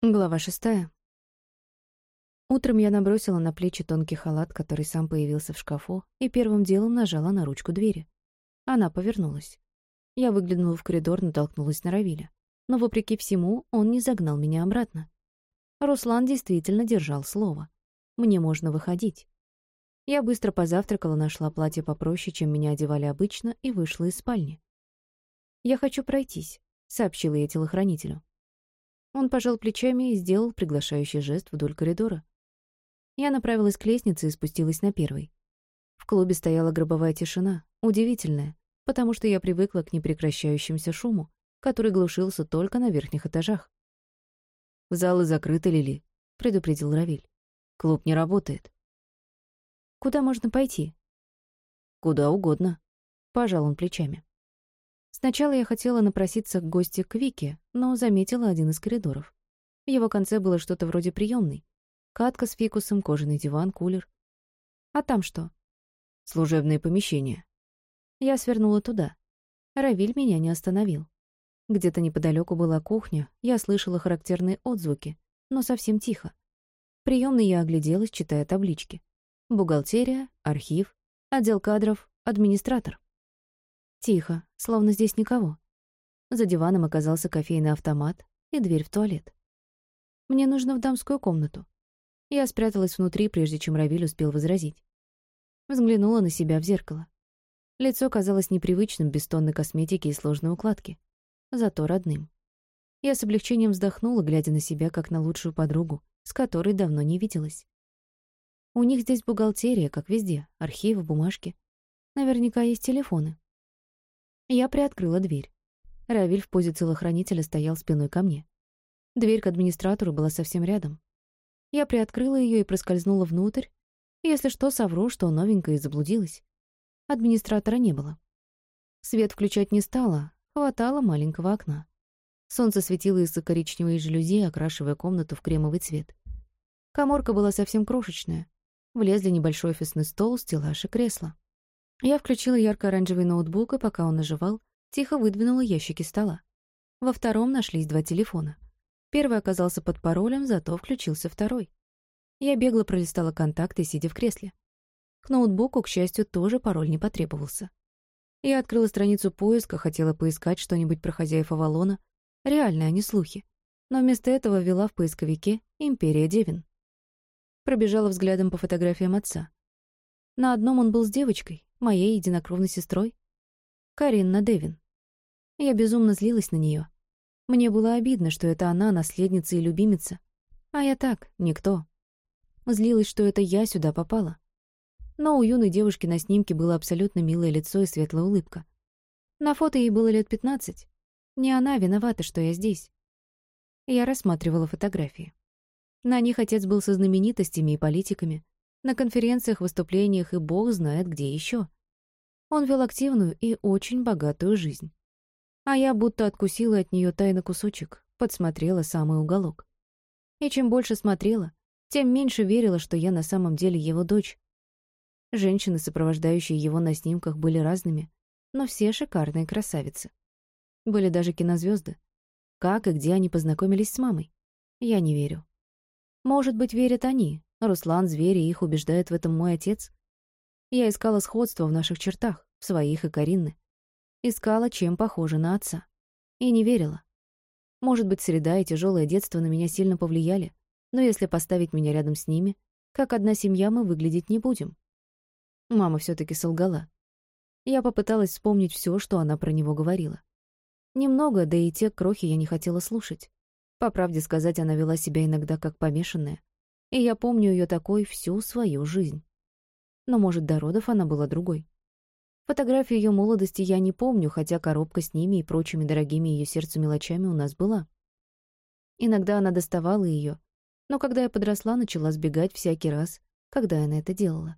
Глава шестая. Утром я набросила на плечи тонкий халат, который сам появился в шкафу, и первым делом нажала на ручку двери. Она повернулась. Я выглянула в коридор, натолкнулась на Равиля. Но, вопреки всему, он не загнал меня обратно. Руслан действительно держал слово. Мне можно выходить. Я быстро позавтракала, нашла платье попроще, чем меня одевали обычно, и вышла из спальни. «Я хочу пройтись», — сообщила я телохранителю. Он пожал плечами и сделал приглашающий жест вдоль коридора. Я направилась к лестнице и спустилась на первый. В клубе стояла гробовая тишина, удивительная, потому что я привыкла к непрекращающемуся шуму, который глушился только на верхних этажах. «Залы закрыты, Лили», — предупредил Равиль. «Клуб не работает». «Куда можно пойти?» «Куда угодно», — пожал он плечами. Сначала я хотела напроситься к гости к Вике, но заметила один из коридоров. В его конце было что-то вроде приемной. Катка с фикусом, кожаный диван, кулер. А там что? Служебные помещения. Я свернула туда. Равиль меня не остановил. Где-то неподалеку была кухня, я слышала характерные отзвуки, но совсем тихо. Приемной я огляделась, читая таблички. Бухгалтерия, архив, отдел кадров, администратор. Тихо, словно здесь никого. За диваном оказался кофейный автомат и дверь в туалет. «Мне нужно в дамскую комнату». Я спряталась внутри, прежде чем Равиль успел возразить. Взглянула на себя в зеркало. Лицо казалось непривычным без тонны косметики и сложной укладки. Зато родным. Я с облегчением вздохнула, глядя на себя, как на лучшую подругу, с которой давно не виделась. У них здесь бухгалтерия, как везде, архивы, бумажки. Наверняка есть телефоны. Я приоткрыла дверь. Равиль в позе телохранителя стоял спиной ко мне. Дверь к администратору была совсем рядом. Я приоткрыла ее и проскользнула внутрь. Если что, совру, что новенькая и заблудилась. Администратора не было. Свет включать не стала, хватало маленького окна. Солнце светило из-за коричневой жалюзи, окрашивая комнату в кремовый цвет. Коморка была совсем крошечная. Влезли небольшой офисный стол, стеллаж и кресло. Я включила ярко-оранжевый ноутбук, и пока он наживал, тихо выдвинула ящики стола. Во втором нашлись два телефона. Первый оказался под паролем, зато включился второй. Я бегло пролистала контакты, сидя в кресле. К ноутбуку, к счастью, тоже пароль не потребовался. Я открыла страницу поиска, хотела поискать что-нибудь про хозяев Авалона. Реально, а не слухи. Но вместо этого ввела в поисковике «Империя Девин». Пробежала взглядом по фотографиям отца. На одном он был с девочкой, моей единокровной сестрой. Каринна Девин. Я безумно злилась на нее. Мне было обидно, что это она, наследница и любимица. А я так, никто. Злилась, что это я сюда попала. Но у юной девушки на снимке было абсолютно милое лицо и светлая улыбка. На фото ей было лет пятнадцать. Не она виновата, что я здесь. Я рассматривала фотографии. На них отец был со знаменитостями и политиками, на конференциях, выступлениях и бог знает где еще. Он вел активную и очень богатую жизнь. А я будто откусила от нее тайный кусочек, подсмотрела самый уголок. И чем больше смотрела, тем меньше верила, что я на самом деле его дочь. Женщины, сопровождающие его на снимках, были разными, но все шикарные красавицы. Были даже кинозвезды. Как и где они познакомились с мамой? Я не верю. Может быть, верят они, Руслан, звери, их убеждает в этом мой отец. Я искала сходство в наших чертах, в своих и Каринны. Искала, чем похожа на отца. И не верила. Может быть, среда и тяжелое детство на меня сильно повлияли, но если поставить меня рядом с ними, как одна семья мы выглядеть не будем. Мама все таки солгала. Я попыталась вспомнить все, что она про него говорила. Немного, да и те крохи я не хотела слушать. По правде сказать, она вела себя иногда как помешанная, и я помню ее такой всю свою жизнь. Но, может, до родов она была другой. Фотографии ее молодости я не помню, хотя коробка с ними и прочими дорогими ее сердцу мелочами у нас была. Иногда она доставала ее, но когда я подросла, начала сбегать всякий раз, когда она это делала.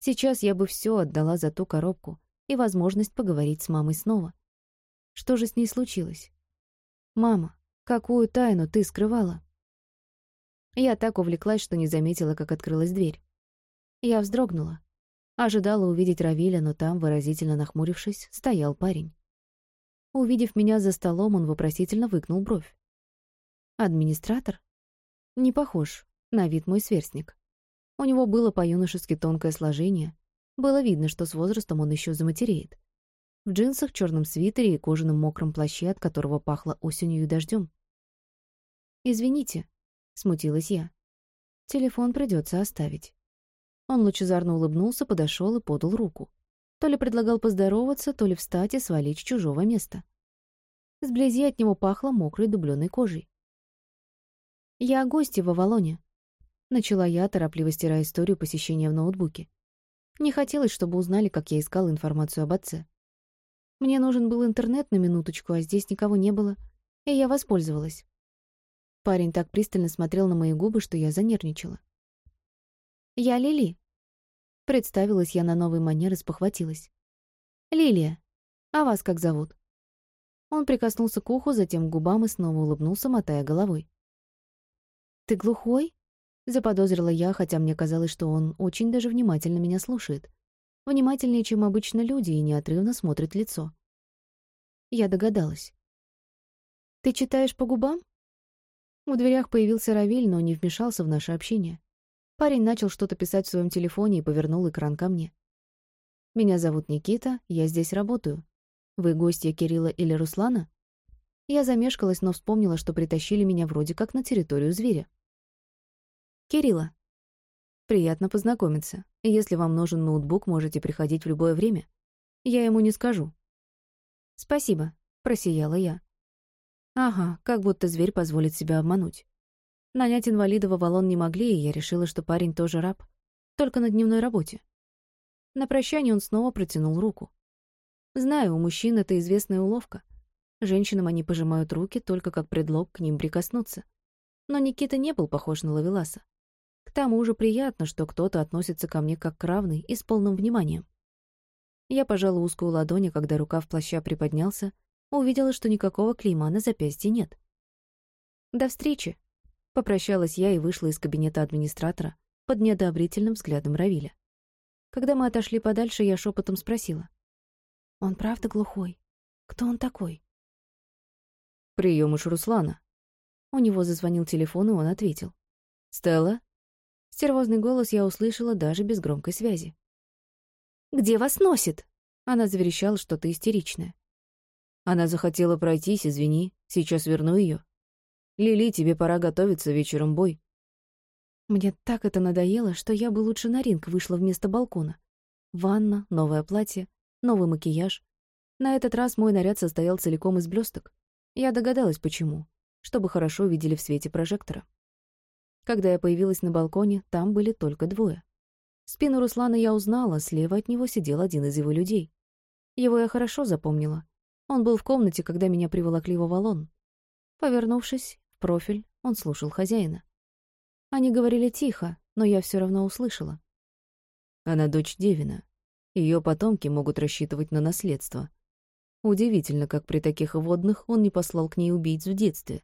Сейчас я бы все отдала за ту коробку и возможность поговорить с мамой снова. Что же с ней случилось? «Мама, какую тайну ты скрывала?» Я так увлеклась, что не заметила, как открылась дверь. Я вздрогнула. Ожидала увидеть Равиля, но там, выразительно нахмурившись, стоял парень. Увидев меня за столом, он вопросительно выгнул бровь. Администратор? Не похож. На вид мой сверстник. У него было по-юношески тонкое сложение. Было видно, что с возрастом он еще заматереет. В джинсах, черном свитере и кожаном мокром плаще, от которого пахло осенью и дождем. «Извините», — смутилась я. «Телефон придется оставить». Он лучезарно улыбнулся, подошел и подал руку. То ли предлагал поздороваться, то ли встать и свалить с чужого места. Сблизи от него пахло мокрой дубленой кожей. «Я гостья в Авалоне», — начала я, торопливо стирая историю посещения в ноутбуке. Не хотелось, чтобы узнали, как я искала информацию об отце. Мне нужен был интернет на минуточку, а здесь никого не было, и я воспользовалась. Парень так пристально смотрел на мои губы, что я занервничала. «Я Лили». Представилась я на новый манер и спохватилась. «Лилия. А вас как зовут?» Он прикоснулся к уху, затем к губам и снова улыбнулся, мотая головой. «Ты глухой?» — заподозрила я, хотя мне казалось, что он очень даже внимательно меня слушает. Внимательнее, чем обычно люди, и неотрывно смотрит лицо. Я догадалась. «Ты читаешь по губам?» В дверях появился Равиль, но не вмешался в наше общение. Парень начал что-то писать в своем телефоне и повернул экран ко мне. «Меня зовут Никита, я здесь работаю. Вы гостья Кирилла или Руслана?» Я замешкалась, но вспомнила, что притащили меня вроде как на территорию зверя. Кирилла. Приятно познакомиться. Если вам нужен ноутбук, можете приходить в любое время. Я ему не скажу. Спасибо, просияла я. Ага, как будто зверь позволит себя обмануть. Нанять инвалида в Авалон не могли, и я решила, что парень тоже раб. Только на дневной работе. На прощание он снова протянул руку. Знаю, у мужчин это известная уловка — Женщинам они пожимают руки только как предлог к ним прикоснуться. Но Никита не был похож на Лавеласа. К тому же приятно, что кто-то относится ко мне как к равной и с полным вниманием. Я пожала узкую ладонь, когда рукав плаща приподнялся, увидела, что никакого клейма на запястье нет. «До встречи!» — попрощалась я и вышла из кабинета администратора под неодобрительным взглядом Равиля. Когда мы отошли подальше, я шепотом спросила. «Он правда глухой? Кто он такой?» Приемыш Руслана». У него зазвонил телефон, и он ответил. «Стелла?» Стервозный голос я услышала даже без громкой связи. «Где вас носит?» Она заверещала что-то истеричное. Она захотела пройтись, извини. Сейчас верну ее. Лили, тебе пора готовиться, вечером бой. Мне так это надоело, что я бы лучше на ринг вышла вместо балкона. Ванна, новое платье, новый макияж. На этот раз мой наряд состоял целиком из блесток. Я догадалась, почему. Чтобы хорошо видели в свете прожектора. Когда я появилась на балконе, там были только двое. Спину Руслана я узнала, слева от него сидел один из его людей. Его я хорошо запомнила. Он был в комнате, когда меня приволокли в Авалон. Повернувшись в профиль, он слушал хозяина. Они говорили тихо, но я все равно услышала. Она дочь Девина. Ее потомки могут рассчитывать на наследство. Удивительно, как при таких водных он не послал к ней убийц в детстве.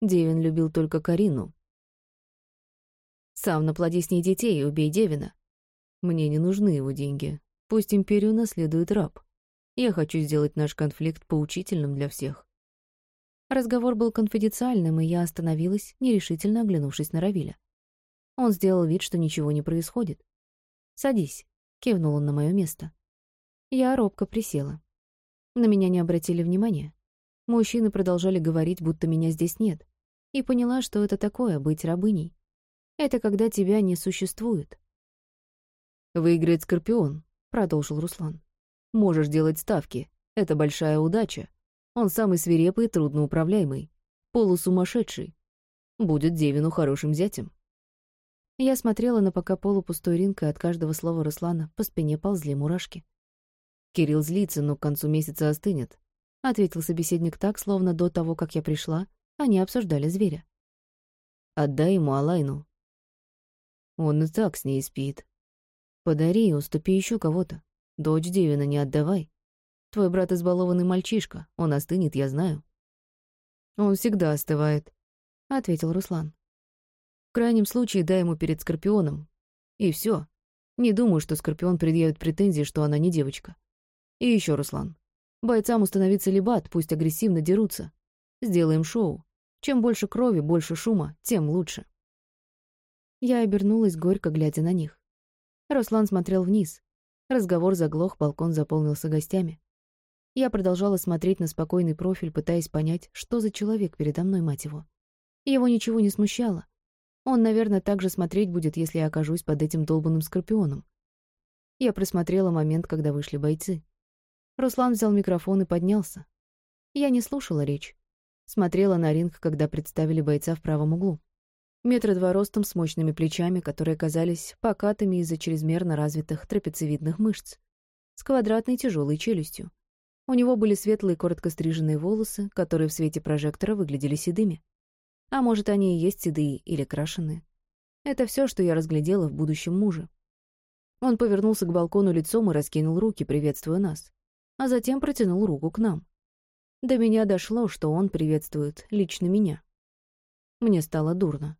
Девин любил только Карину. «Сам наплоди с ней детей и убей Девина. Мне не нужны его деньги. Пусть империю наследует раб. Я хочу сделать наш конфликт поучительным для всех». Разговор был конфиденциальным, и я остановилась, нерешительно оглянувшись на Равиля. Он сделал вид, что ничего не происходит. «Садись», — кивнул он на мое место. Я робко присела. На меня не обратили внимания. Мужчины продолжали говорить, будто меня здесь нет. И поняла, что это такое — быть рабыней. Это когда тебя не существует. «Выиграет Скорпион», — продолжил Руслан. «Можешь делать ставки. Это большая удача. Он самый свирепый и трудноуправляемый. Полусумасшедший. Будет Девину хорошим зятем». Я смотрела на пока полупустой ринг, и от каждого слова Руслана по спине ползли мурашки. Кирилл злится, но к концу месяца остынет», — ответил собеседник так, словно до того, как я пришла, они обсуждали зверя. «Отдай ему Алайну». Он и так с ней спит. Подари и уступи еще кого-то. Дочь Девина не отдавай. Твой брат избалованный мальчишка, он остынет, я знаю. Он всегда остывает, — ответил Руслан. В крайнем случае дай ему перед Скорпионом. И все. Не думаю, что Скорпион предъявит претензии, что она не девочка. И еще, Руслан, бойцам установить целебат, пусть агрессивно дерутся. Сделаем шоу. Чем больше крови, больше шума, тем лучше. Я обернулась, горько глядя на них. Руслан смотрел вниз. Разговор заглох, балкон заполнился гостями. Я продолжала смотреть на спокойный профиль, пытаясь понять, что за человек передо мной, мать его. Его ничего не смущало. Он, наверное, так же смотреть будет, если я окажусь под этим долбанным скорпионом. Я просмотрела момент, когда вышли бойцы. Руслан взял микрофон и поднялся. Я не слушала речь. Смотрела на ринг, когда представили бойца в правом углу. Метра два ростом с мощными плечами, которые казались покатыми из-за чрезмерно развитых трапециевидных мышц. С квадратной тяжелой челюстью. У него были светлые коротко стриженные волосы, которые в свете прожектора выглядели седыми. А может, они и есть седые или крашеные. Это все, что я разглядела в будущем муже. Он повернулся к балкону лицом и раскинул руки, приветствуя нас. А затем протянул руку к нам. До меня дошло, что он приветствует лично меня. Мне стало дурно.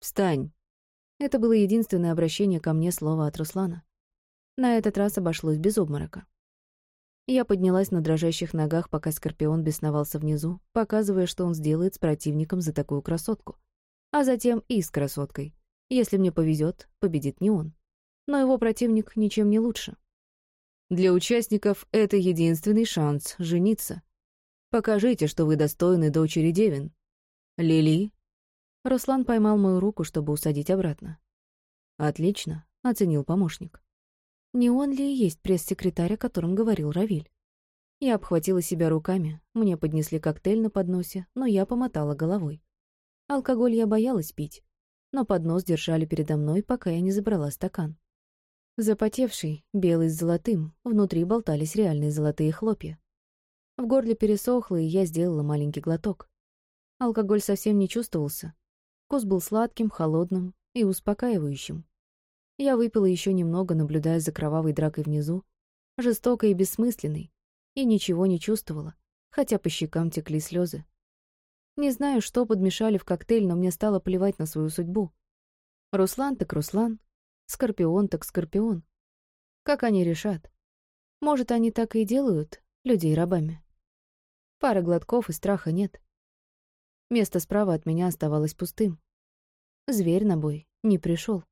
«Встань!» Это было единственное обращение ко мне слова от Руслана. На этот раз обошлось без обморока. Я поднялась на дрожащих ногах, пока Скорпион бесновался внизу, показывая, что он сделает с противником за такую красотку. А затем и с красоткой. Если мне повезет, победит не он. Но его противник ничем не лучше. Для участников это единственный шанс жениться. Покажите, что вы достойны дочери Девин. Лили?» Руслан поймал мою руку, чтобы усадить обратно. «Отлично», — оценил помощник. «Не он ли и есть пресс-секретарь, о котором говорил Равиль?» Я обхватила себя руками, мне поднесли коктейль на подносе, но я помотала головой. Алкоголь я боялась пить, но поднос держали передо мной, пока я не забрала стакан. Запотевший, белый с золотым, внутри болтались реальные золотые хлопья. В горле пересохло, и я сделала маленький глоток. Алкоголь совсем не чувствовался. Вкус был сладким, холодным и успокаивающим. Я выпила еще немного, наблюдая за кровавой дракой внизу, жестокой и бессмысленной, и ничего не чувствовала, хотя по щекам текли слезы. Не знаю, что подмешали в коктейль, но мне стало плевать на свою судьбу. Руслан так Руслан, Скорпион так Скорпион. Как они решат? Может, они так и делают, людей рабами? Пара глотков и страха нет. Место справа от меня оставалось пустым. Зверь на бой не пришел.